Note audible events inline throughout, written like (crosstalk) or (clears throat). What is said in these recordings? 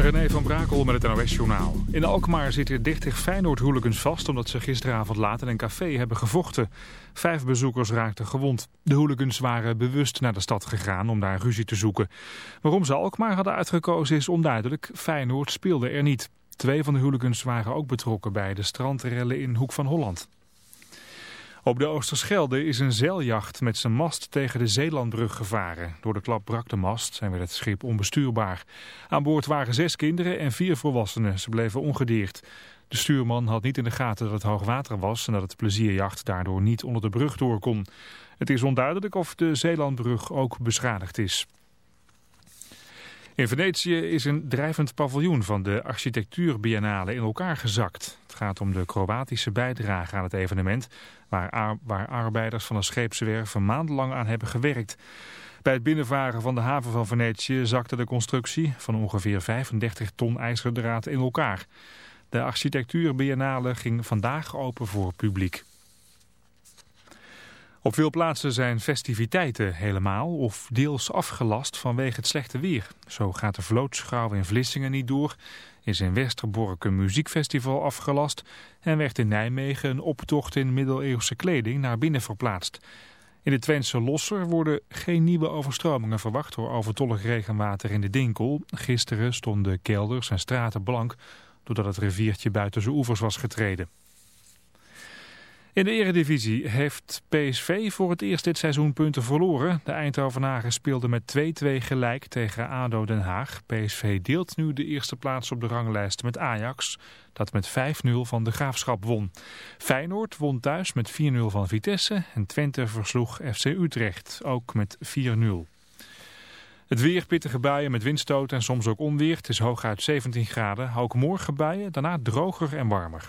René van Brakel met het NOS-journaal. In Alkmaar zitten 30 Feyenoord-hooligans vast... omdat ze gisteravond laat in een café hebben gevochten. Vijf bezoekers raakten gewond. De hooligans waren bewust naar de stad gegaan om daar ruzie te zoeken. Waarom ze Alkmaar hadden uitgekozen is onduidelijk. Feyenoord speelde er niet. Twee van de hooligans waren ook betrokken bij de strandrellen in Hoek van Holland. Op de Oosterschelde is een zeiljacht met zijn mast tegen de Zeelandbrug gevaren. Door de klap brak de mast en werd het schip onbestuurbaar. Aan boord waren zes kinderen en vier volwassenen. Ze bleven ongedeerd. De stuurman had niet in de gaten dat het hoogwater was en dat het plezierjacht daardoor niet onder de brug door kon. Het is onduidelijk of de Zeelandbrug ook beschadigd is. In Venetië is een drijvend paviljoen van de architectuurbiennale in elkaar gezakt. Het gaat om de Kroatische bijdrage aan het evenement, waar, ar- waar arbeiders van een scheepswerf maandenlang aan hebben gewerkt. Bij het binnenvaren van de haven van Venetië zakte de constructie van ongeveer 35 ton ijzerdraad in elkaar. De architectuurbiennale ging vandaag open voor publiek. Op veel plaatsen zijn festiviteiten helemaal of deels afgelast vanwege het slechte weer. Zo gaat de vlootschouw in Vlissingen niet door, is in Westerbork een muziekfestival afgelast en werd in Nijmegen een optocht in middeleeuwse kleding naar binnen verplaatst. In de Twentse Losser worden geen nieuwe overstromingen verwacht door overtollig regenwater in de Dinkel. Gisteren stonden kelders en straten blank doordat het riviertje buiten zijn oevers was getreden. In de eredivisie heeft PSV voor het eerst dit seizoen punten verloren. De Eindhovenaren speelden met 2-2 gelijk tegen ADO Den Haag. PSV deelt nu de eerste plaats op de ranglijst met Ajax, dat met 5-0 van de Graafschap won. Feyenoord won thuis met 4-0 van Vitesse en Twente versloeg FC Utrecht, ook met 4-0. Het weer, pittige buien met windstoot en soms ook onweer. Het is hooguit 17 graden. Ook morgen buien, daarna droger en warmer.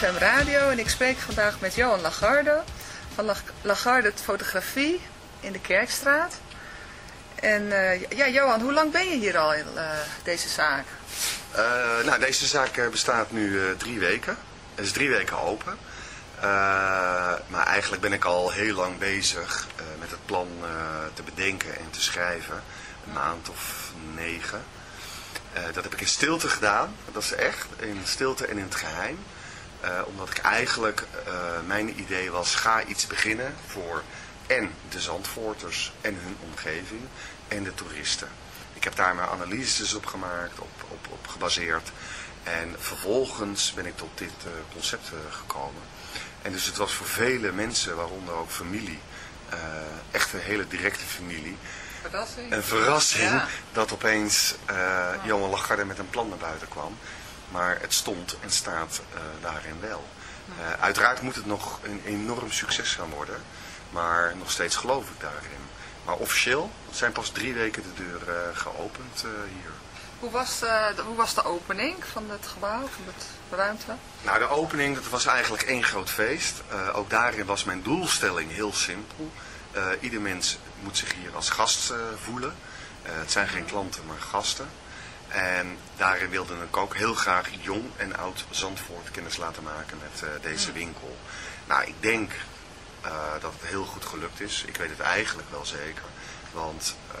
CFM Radio en ik spreek vandaag met Johan Lagarde van Lag- Lagarde Fotografie in de Kerkstraat. En eh, ja, Johan, hoe lang ben je hier al in eh, deze zaak? Eh, nou, deze zaak bestaat nu drie weken. Het is drie weken open. Maar eigenlijk ben ik al heel lang bezig met het plan te bedenken en te schrijven. Een maand of negen. Dat heb ik in stilte gedaan. Dat is echt. In stilte en in het geheim. Eh, omdat ik eigenlijk, eh, mijn idee was, ga iets beginnen voor en de Zandvoorters en hun omgeving en de toeristen. Ik heb daar mijn analyses op gemaakt, op, op, op gebaseerd. En vervolgens ben ik tot dit eh, concept gekomen. En dus het was voor vele mensen, waaronder ook familie, echt een hele directe familie, Verrassing? een verrassing Ja. dat opeens Johan Lagarde met een plan naar buiten kwam. Maar het stond en staat eh, daarin wel. Eh, uiteraard moet het nog een enorm succes gaan worden. Maar nog steeds geloof ik daarin. Maar officieel zijn pas drie weken de deur eh, geopend hier. Hoe was, de, de- hoe was de opening van het gebouw, van het ruimte? Nou, de opening dat was eigenlijk één groot feest. Ook daarin was mijn doelstelling heel simpel. Ieder mens moet zich hier als gast voelen. Het zijn geen klanten, maar gasten. En daarin wilde ik ook heel graag jong en oud Zandvoort kennis laten maken met eh, deze winkel. Nou, ik denk eh, dat het heel goed gelukt is. Ik weet het eigenlijk wel zeker. Want eh,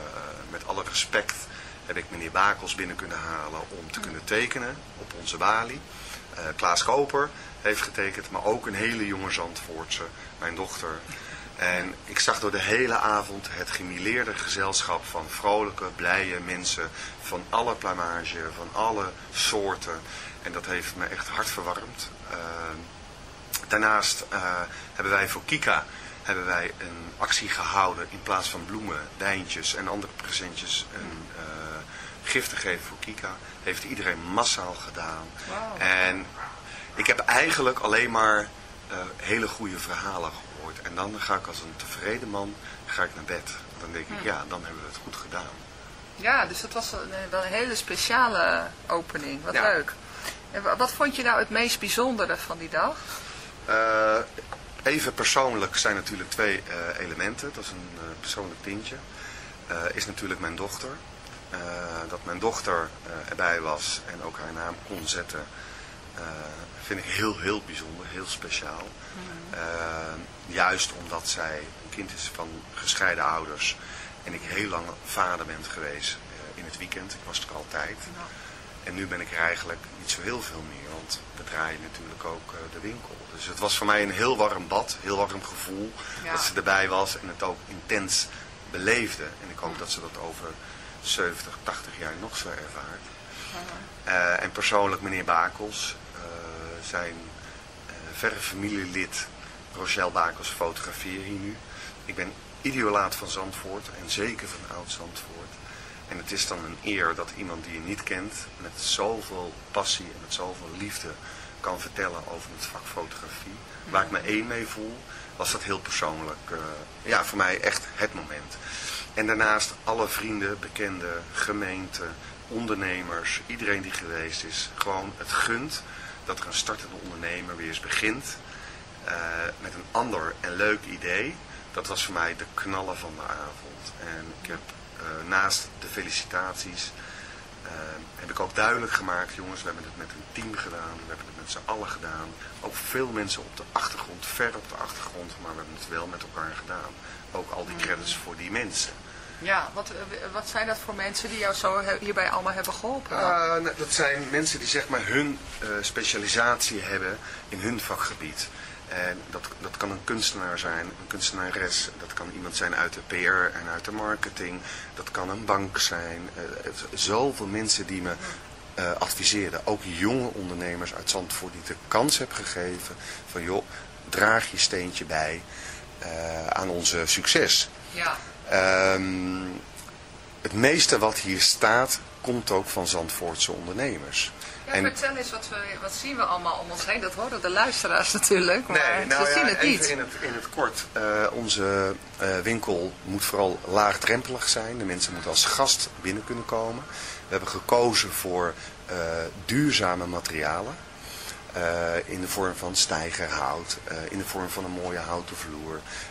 met alle respect heb ik meneer Bakels binnen kunnen halen om te kunnen tekenen op onze balie. Klaas Koper heeft getekend, maar ook een hele jonge Zandvoortse, mijn dochter. En ik zag door de hele avond het gemileerde gezelschap van vrolijke, blije mensen van alle plumage, van alle soorten. En dat heeft me echt hard verwarmd. Eh, daarnaast eh, hebben wij voor Kika hebben wij een actie gehouden in plaats van bloemen, wijntjes en andere presentjes een eh, gift te geven voor Kika. Heeft iedereen massaal gedaan. En ik heb eigenlijk alleen maar eh, hele goede verhalen gehoord. En dan ga ik als een tevreden man ga ik naar bed. Dan denk ik, ja, dan hebben we het goed gedaan. Ja, dus het was een, wel een hele speciale opening. Wat Ja. leuk. En wa- wat vond je nou het meest bijzondere van die dag? Eh, even persoonlijk zijn natuurlijk twee eh, elementen. Dat is een eh, persoonlijk tintje. Eh, is natuurlijk mijn dochter. Eh, dat mijn dochter eh, erbij was en ook haar naam kon zetten, eh, vind ik heel, heel bijzonder, heel speciaal. Eh, juist omdat zij een kind is van gescheiden ouders en ik heel lang vader ben geweest eh, in het weekend. Ik was er altijd. En nu ben ik er eigenlijk niet zo heel veel meer, want we draaien natuurlijk ook eh, de winkel. Dus het was voor mij een heel warm bad, heel warm gevoel Ja. dat ze erbij was en het ook intens beleefde. En ik hoop dat ze dat over 70, 80 jaar nog zo ervaart. En persoonlijk meneer Bakels, zijn eh, verre familielid Rochelle Bakels fotografeer hier nu. Ik ben ideolaat van Zandvoort en zeker van oud Zandvoort. En het is dan een eer dat iemand die je niet kent met zoveel passie en met zoveel liefde kan vertellen over het vak fotografie. Waar ik me één mee voel, was dat heel persoonlijk. eh, ja, voor mij echt het moment. En daarnaast alle vrienden, bekenden, gemeenten, ondernemers, iedereen die geweest is. Gewoon het gunt dat er een startende ondernemer weer eens begint eh, met een ander en leuk idee. Dat was voor mij de knallen van de avond. En ik heb eh, naast de felicitaties eh, heb ik ook duidelijk gemaakt, jongens, we hebben het met een team gedaan, we hebben het met z'n allen gedaan. Ook veel mensen op de achtergrond, ver op de achtergrond, maar we hebben het wel met elkaar gedaan. Ook al die credits voor die mensen. Ja, wat, wat zijn dat voor mensen die jou zo hierbij allemaal hebben geholpen? Uh, nou, dat zijn mensen die zeg maar hun eh, specialisatie hebben in hun vakgebied. En dat, dat kan een kunstenaar zijn, een kunstenares. Dat kan iemand zijn uit de PR en uit de marketing. Dat kan een bank zijn. Eh, zoveel mensen die me eh, adviseerden. Ook jonge ondernemers uit Zandvoort die ik de kans heb gegeven. Van joh, draag je steentje bij aan onze succes. ja. Ehm, het meeste wat hier staat, komt ook van Zandvoortse ondernemers. Ja, En- vertel eens, wat, we, wat zien we allemaal om ons heen? Dat horen de luisteraars (laughs) natuurlijk, maar Nee, nou ze ja, zien het niet. In het, in het kort. Eh, onze eh, winkel moet vooral laagdrempelig zijn. De mensen moeten als gast binnen kunnen komen. We hebben gekozen voor eh, duurzame materialen. in de vorm van stijgerhout, in de vorm van een mooie houten vloer.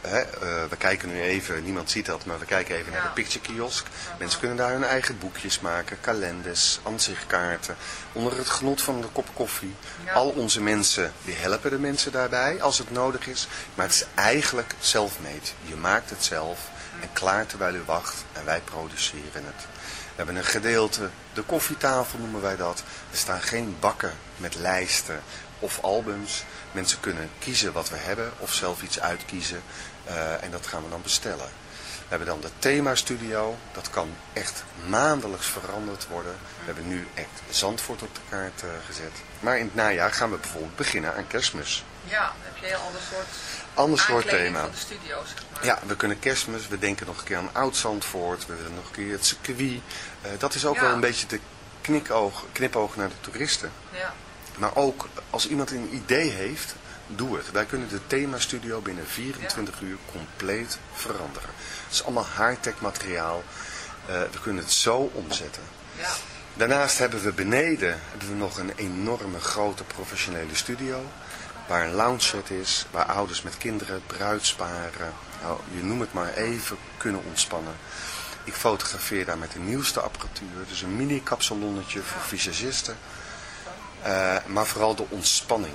Hè, eh, we kijken nu even, niemand ziet dat, maar we kijken even naar de picture kiosk. Mensen kunnen daar hun eigen boekjes maken, kalenders, ansichtkaarten. Onder het genot van de kop koffie. Ja. Al onze mensen, die helpen de mensen daarbij als het nodig is. Maar het is eigenlijk self-made. Je maakt het zelf en klaar terwijl u wacht en wij produceren het. We hebben een gedeelte, de koffietafel noemen wij dat. Er staan geen bakken met lijsten of albums. Mensen kunnen kiezen wat we hebben of zelf iets uitkiezen. Eh, en dat gaan we dan bestellen. We hebben dan de themastudio. Dat kan echt maandelijks veranderd worden. We hebben nu echt Zandvoort op de kaart eh, gezet. Maar in het najaar gaan we bijvoorbeeld beginnen aan kerstmis. Ja, dan heb je een heel ander soort Ander soort thema. van de studio, zeg maar. Ja, we kunnen kerstmis, we denken nog een keer aan Oud-Zandvoort, we willen nog een keer het circuit. Eh, dat is ook Ja. wel een beetje de knipoog, knipoog naar de toeristen. Ja. Maar ook als iemand een idee heeft, doe het. Wij kunnen de themastudio binnen 24 uur compleet veranderen. Het is allemaal high-tech materiaal. Eh, we kunnen het zo omzetten. ja. Daarnaast hebben we beneden hebben we nog een enorme grote professionele studio. Waar een lounge set is, waar ouders met kinderen, bruidsparen, nou, je noem het maar even, kunnen ontspannen. Ik fotografeer daar met de nieuwste apparatuur, dus een mini kapsalonnetje voor visagisten. Eh, maar vooral de ontspanning.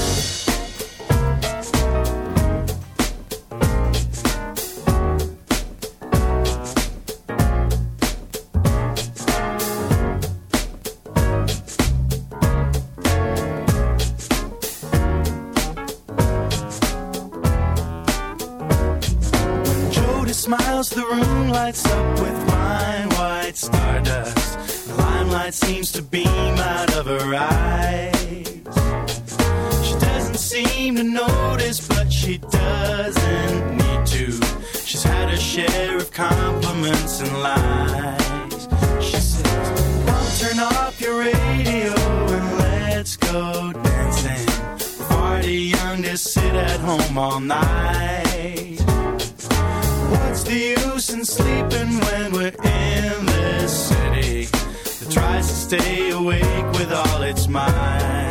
and lies. She says, Come turn off your radio and let's go dancing. Party young, just sit at home all night. What's the use in sleeping when we're in this city that tries to stay awake with all its might?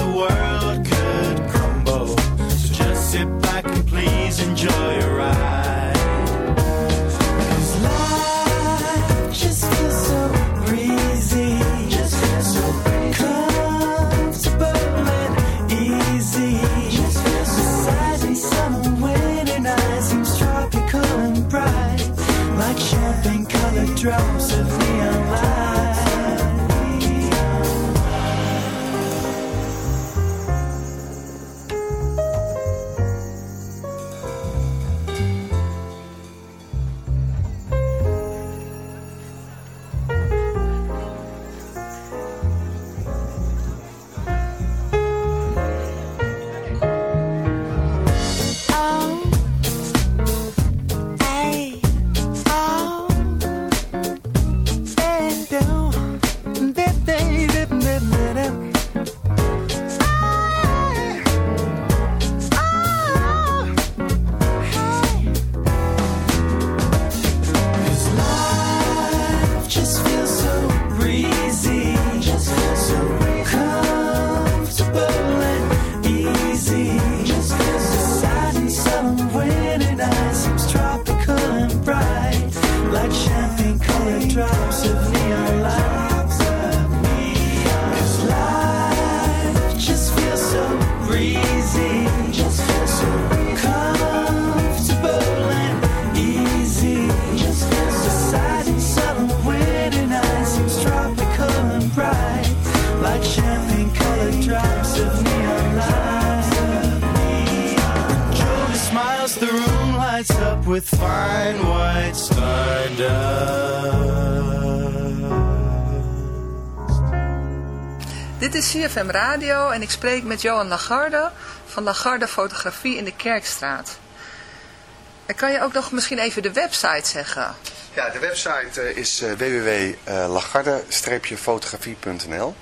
Dit is CFM Radio en ik spreek met Johan Lagarde van Lagarde Fotografie in de Kerkstraat. En kan je ook nog misschien even de website zeggen? Ja, de website eh, is uh, www.lagarde-fotografie.nl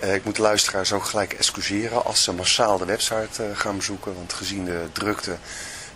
Eh, Ik moet de luisteraars ook gelijk excuseren als ze massaal de website eh, gaan bezoeken. Want gezien de drukte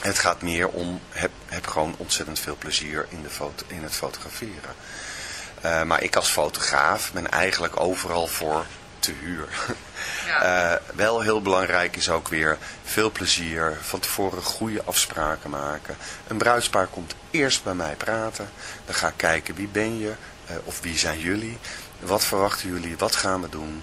Het gaat meer om, heb, heb gewoon ontzettend veel plezier in, de foto, in het fotograferen. Eh, maar ik als fotograaf ben eigenlijk overal voor te huur. (laughs) Ja. Eh, wel heel belangrijk is ook weer veel plezier, van tevoren goede afspraken maken. Een bruidspaar komt eerst bij mij praten. Dan ga ik kijken wie ben je eh, of wie zijn jullie. Wat verwachten jullie, wat gaan we doen.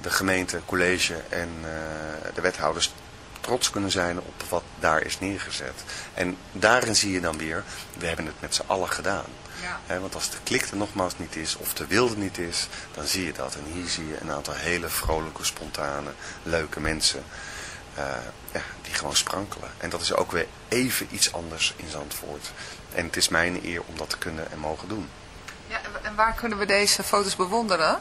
de gemeente, college en eh, de wethouders trots kunnen zijn op wat daar is neergezet. En daarin zie je dan weer, we hebben het met z'n allen gedaan. Ja. Want als de klik er nogmaals niet is, of de wilde niet is, dan zie je dat. En hier zie je een aantal hele vrolijke, spontane, leuke mensen eh, ja, die gewoon sprankelen. En dat is ook weer even iets anders in Zandvoort. En het is mijn eer om dat te kunnen en mogen doen. Ja, en waar kunnen we deze foto's bewonderen?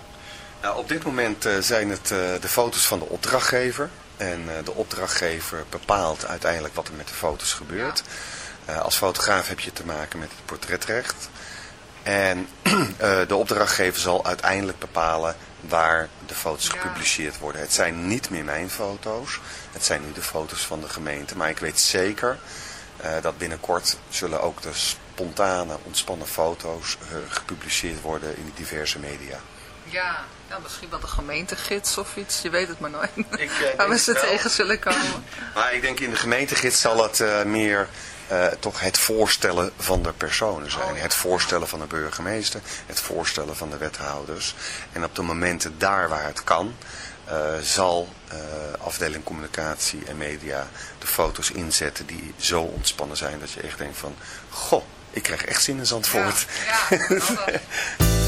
Nou, op dit moment eh, zijn het eh, de foto's van de opdrachtgever. En eh, de opdrachtgever bepaalt uiteindelijk wat er met de foto's gebeurt. Als fotograaf heb je te maken met het portretrecht. En (clears throat) de opdrachtgever zal uiteindelijk bepalen waar de foto's Ja. gepubliceerd worden. Het zijn niet meer mijn foto's. Het zijn nu de foto's van de gemeente. Maar ik weet zeker dat binnenkort zullen ook de spontane, ontspannen foto's gepubliceerd worden in de diverse media. Ja, ja, misschien wel de gemeentegids of iets. Je weet het maar nooit. Ik, eh, (laughs) Waar we ze tegen zullen komen. (laughs) Maar ik denk in de gemeentegids zal het eh, meer eh, toch het voorstellen van de personen zijn. Oh. Het voorstellen van de burgemeester, het voorstellen van de wethouders. En op de momenten daar waar het kan, zal afdeling communicatie en media de foto's inzetten die zo ontspannen zijn dat je echt denkt van, goh, ik krijg echt zin in Zandvoort. Ja, ja, (laughs)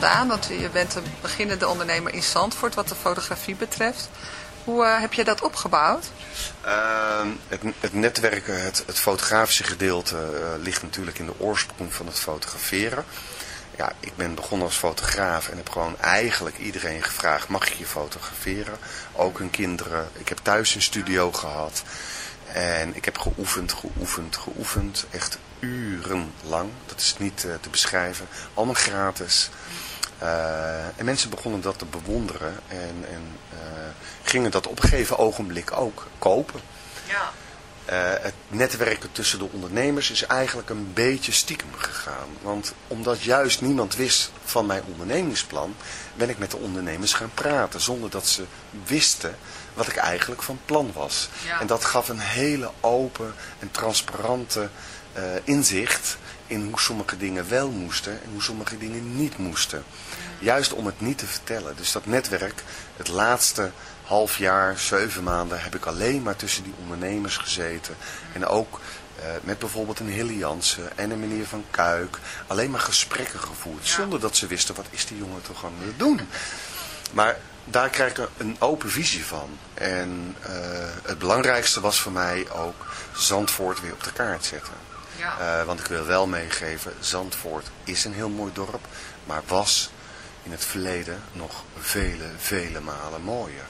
Want je bent een beginnende ondernemer in Zandvoort wat de fotografie betreft. Hoe eh, heb je dat opgebouwd? Ehm, het, het netwerken, het, het fotografische gedeelte eh, ligt natuurlijk in de oorsprong van het fotograferen. Ja, ik ben begonnen als fotograaf en heb gewoon eigenlijk iedereen gevraagd, mag ik je fotograferen? Ook hun kinderen. Ik heb thuis een studio gehad. En ik heb geoefend, geoefend, geoefend. Echt urenlang. Dat is niet eh, te beschrijven. Allemaal gratis. Eh, en mensen begonnen dat te bewonderen. En, en eh, gingen dat op een gegeven ogenblik ook kopen. Ja. Eh, het netwerken tussen de ondernemers is eigenlijk een beetje stiekem gegaan. Want omdat juist niemand wist van mijn ondernemingsplan, ben ik met de ondernemers gaan praten. Zonder dat ze wisten wat ik eigenlijk van plan was. Ja. En dat gaf een hele open en transparante inzicht in hoe sommige dingen wel moesten en hoe sommige dingen niet moesten. Juist om het niet te vertellen. Dus dat netwerk, het laatste half jaar, zeven maanden, heb ik alleen maar tussen die ondernemers gezeten. En ook eh, met bijvoorbeeld een Hilly Jansen en een meneer Van Kuik. Alleen maar gesprekken gevoerd. Zonder dat ze wisten, wat is die jongen toch aan het doen? Maar daar krijg ik een open visie van. En eh, het belangrijkste was voor mij ook Zandvoort weer op de kaart zetten. Ja. Eh, want ik wil wel meegeven, Zandvoort is een heel mooi dorp, maar was in het verleden nog vele, vele malen mooier.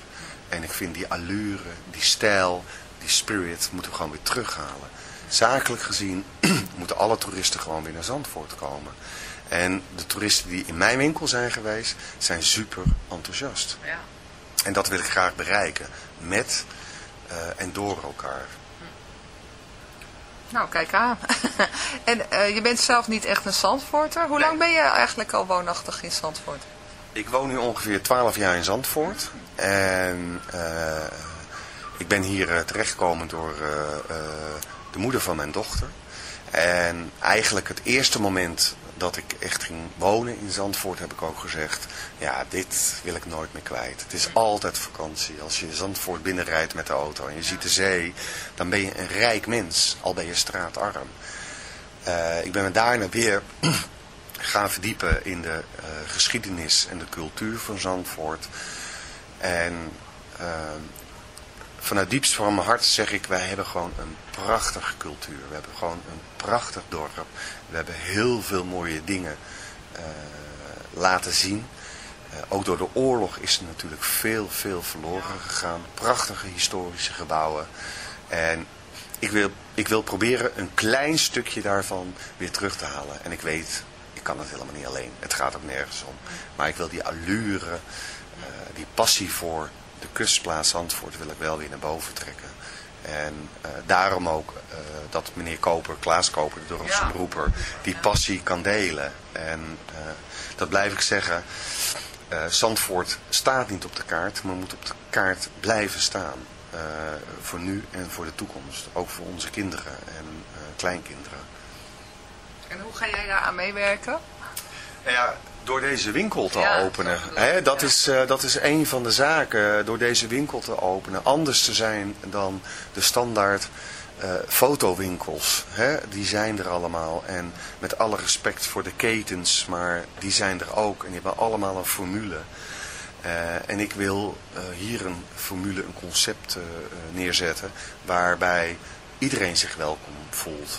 En ik vind die allure, die stijl, die spirit moeten we gewoon weer terughalen. Zakelijk gezien (clears throat) moeten alle toeristen gewoon weer naar Zandvoort komen. En de toeristen die in mijn winkel zijn geweest, zijn super enthousiast. ja. En dat wil ik graag bereiken, met eh, en door elkaar. Nou, kijk aan. (laughs) en eh, je bent zelf niet echt een Zandvoorter. Hoe lang ben je eigenlijk al woonachtig in Zandvoort? Ik woon nu ongeveer 12 jaar in Zandvoort. En eh, ik ben hier eh, terechtgekomen door de moeder van mijn dochter. En eigenlijk het eerste moment dat ik echt ging wonen in Zandvoort heb ik ook gezegd... Ja, dit wil ik nooit meer kwijt. Het is altijd vakantie. Als je Zandvoort binnenrijdt met de auto en je ziet de zee... dan ben je een rijk mens, al ben je straatarm. Eh, ik ben me daarna weer (clears throat) gaan verdiepen in de eh, geschiedenis en de cultuur van Zandvoort. En eh, vanuit diepst van mijn hart zeg ik, wij hebben gewoon een prachtige cultuur. We hebben gewoon een prachtig dorp. We hebben heel veel mooie dingen eh, laten zien. Eh, ook door de oorlog is er natuurlijk veel, veel verloren gegaan. Prachtige historische gebouwen. En ik wil, ik wil proberen een klein stukje daarvan weer terug te halen. En ik weet, ik kan het helemaal niet alleen. Het gaat ook nergens om. Maar ik wil die allure, eh, die passie voor de kustplaats Zandvoort wil ik wel weer naar boven trekken. En eh, daarom ook eh, dat meneer Koper, Klaas Koper, de Dorpse Ja. beroeper, die passie kan delen. En eh, dat blijf ik zeggen. eh, Zandvoort staat niet op de kaart, maar moet op de kaart blijven staan. Eh, voor nu en voor de toekomst. Ook voor onze kinderen en eh, kleinkinderen. En hoe ga jij daar aan meewerken? Nou ja, door deze winkel te Ja, openen. dat Hè, is, eh, dat is een van de zaken. Door deze winkel te openen. Anders te zijn dan de standaard eh, fotowinkels. Hè, die zijn er allemaal. En met alle respect voor de ketens. Maar die zijn er ook. En die hebben allemaal een formule. Eh, en ik wil eh, hier een formule, een concept eh, eh, neerzetten. Waarbij iedereen zich welkom voelt.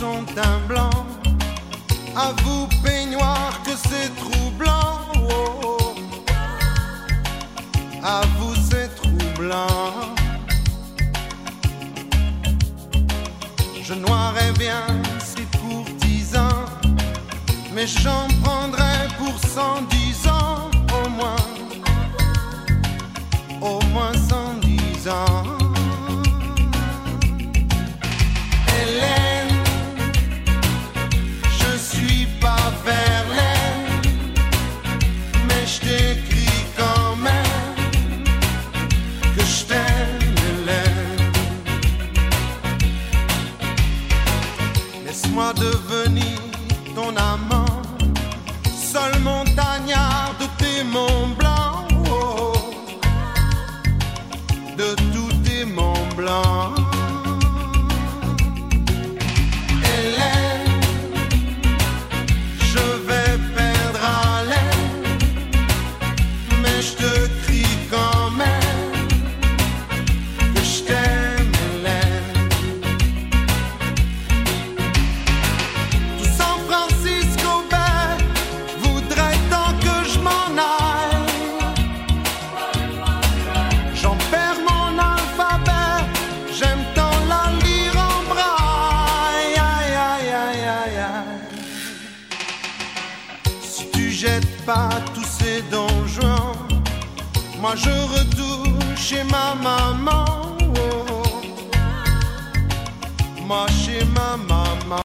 son teint blanc. À vous, peignoir, que c'est troublant. À vous, c'est troublant. Je noirais bien ces courtisans, mais j'en prendrais pour 110 ans au moins. Au moins 110 ans.